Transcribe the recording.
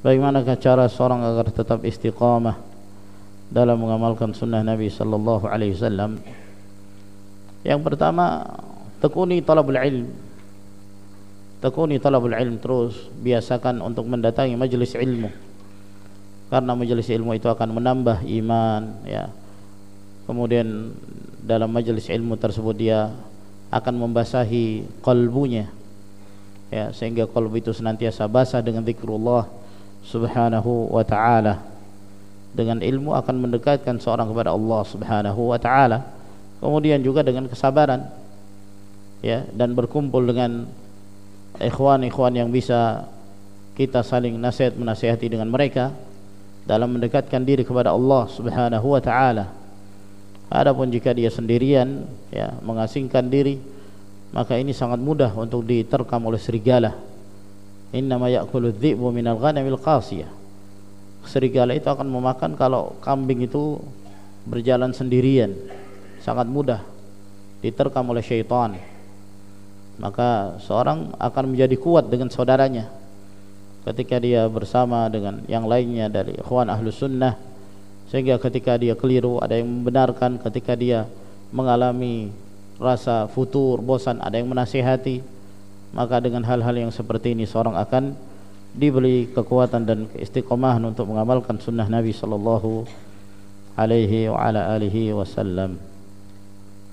Bagaimana cara seorang agar tetap istiqamah dalam mengamalkan sunnah Nabi sallallahu alaihi wasallam? Yang pertama, tekuni talabul ilm. Tekuni talabul ilm terus, biasakan untuk mendatangi majlis ilmu. Karena majlis ilmu itu akan menambah iman, ya. Kemudian dalam majlis ilmu tersebut dia akan membasahi kalbunya ya sehingga kalbu itu senantiasa basah dengan zikrullah subhanahu wa ta'ala. Dengan ilmu akan mendekatkan seorang kepada Allah subhanahu wa ta'ala. Kemudian juga dengan kesabaran. Ya dan berkumpul dengan ikhwan-ikhwan yang bisa kita saling nasihat menasihati dengan mereka dalam mendekatkan diri kepada Allah subhanahu wa ta'ala. Adapun jika dia sendirian ya mengasingkan diri maka ini sangat mudah untuk diterkam oleh serigala innama ya'kulu dhi'bu minal ghanamil qasiyah. Serigala itu akan memakan kalau kambing itu berjalan sendirian. Sangat mudah. Diterkam oleh syaitan. Maka seorang akan menjadi kuat dengan saudaranya. Ketika dia bersama dengan yang lainnya dari ikhwan ahlu sunnah sehingga ketika dia keliru ada yang membenarkan. Ketika dia mengalami rasa futur, bosan ada yang menasihati maka dengan hal-hal yang seperti ini seorang akan diberi kekuatan dan istiqomahan untuk mengamalkan sunnah Nabi sallallahu alaihi wa ala alihi wasallam